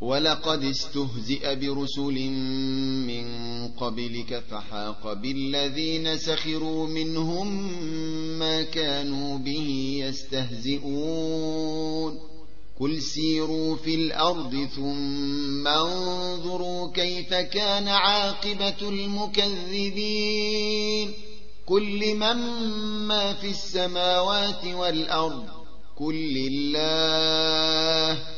ولقد استهزئ برسل من قبلك فحاق بالذين سخروا منهم ما كانوا به يستهزئون. قل سيروا في الأرض ثم انظروا كيف كان عاقبة المكذبين. كل من ما في السماوات والأرض؟ كل الله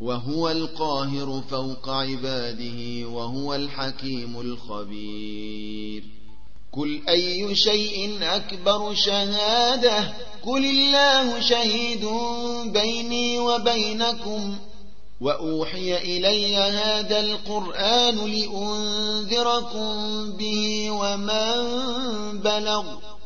وهو القاهر فوق عباده وهو الحكيم الخبير. قل أي شيء أكبر شهادة؟ قل الله شهيد بيني وبينكم. وأوحي إلي هذا القرآن لأنذركم به ومن بلغ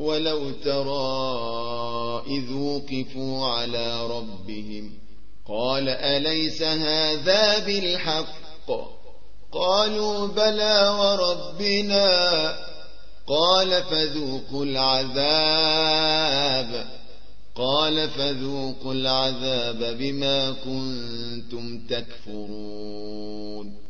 ولو ترى إذ وقفوا على ربهم قال أليس هذا بالحق؟ قالوا بلى وربنا. قال فذوقوا العذاب. قال فذوقوا العذاب بما كنتم تكفرون.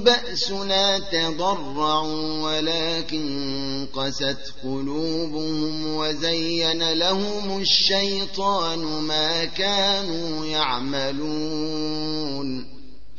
بأسنا تضرعوا ولكن قست قلوبهم وزين لهم الشيطان ما كانوا يعملون.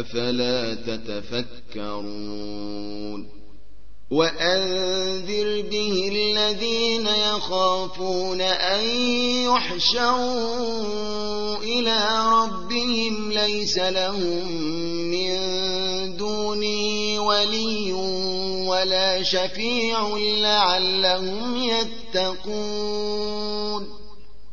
أفلا تتفكرون وأنذر به الذين يخافون أن يحشروا إلى ربهم ليس لهم من دونه ولي ولا شفيع لعلهم يتقون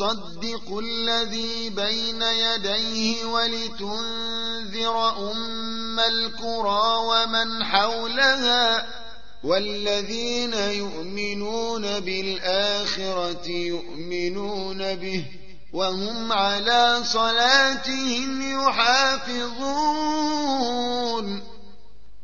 مصدق الذي بين يديه ولتنذر أم الكرى ومن حولها والذين يؤمنون بالآخرة يؤمنون به وهم على صلاتهم يحافظون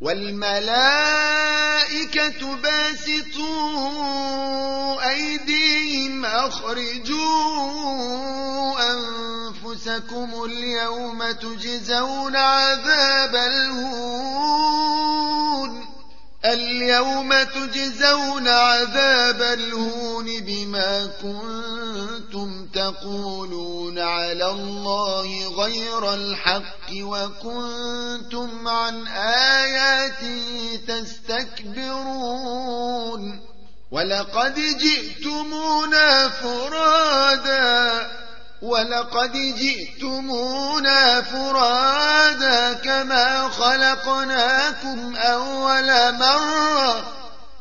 والملائكة باسطوا أيديهم أخرجوا أنفسكم اليوم تجزون عذاب الهون اليوم تجزون عذاب الهون بما كنتم تقولون على الله غير الحق وكنتم عن آياته تستكبرون ولقد جئتمونا فرادا ولقد جئتمونا فرادا كما خلقناكم أول مرة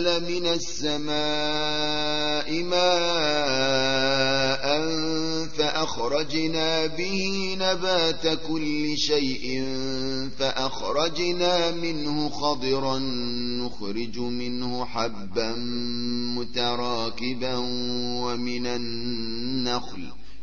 أنزل من السماء ماء فأخرجنا به نبات كل شيء فأخرجنا منه خضرا نخرج منه حبا متراكبا ومن النخل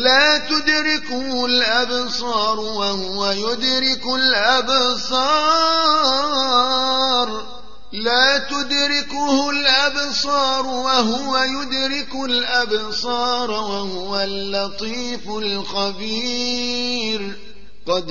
لا تدركه الأبصار وهو يدرك الأبصار. لا تدركه الأبصار وهو يدرك الأبصار وهو اللطيف الخبير. قد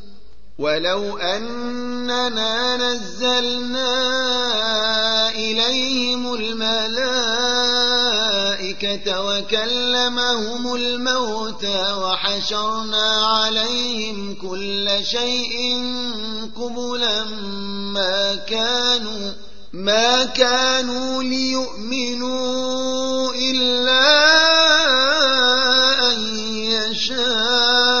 ولو أننا نزلنا إليهم الملائكة وكلمهم الموتى وحشرنا عليهم كل شيء قبلا ما كانوا ما كانوا ليؤمنوا إلا أن يشاء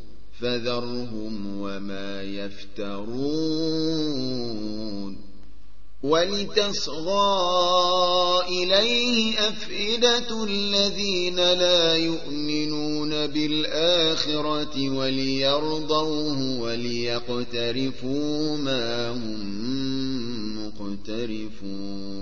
فذرهم وما يفترون ولتصغى إليه أفئدة الذين لا يؤمنون بالآخرة وليرضوه وليقترفوا ما هم مقترفون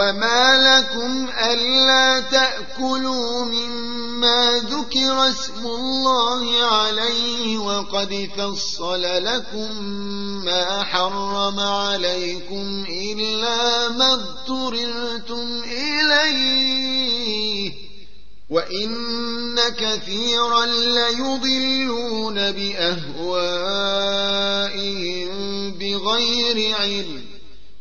وما لكم ألا تأكلوا مما ذكر اسم الله عليه وقد فصل لكم ما حرم عليكم إلا ما اضطررتم إليه وإن كثيرا ليضلون بأهوائهم بغير علم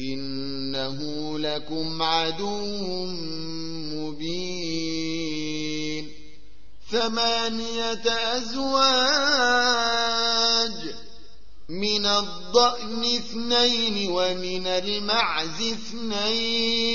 إنه لكم عدو مبين. ثمانية أزواج من الضأن اثنين ومن المعز اثنين.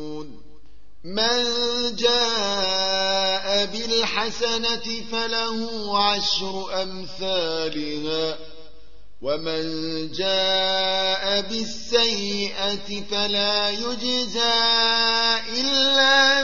من جاء بالحسنة فله عشر أمثالها ومن جاء بالسيئة فلا يجزى إلا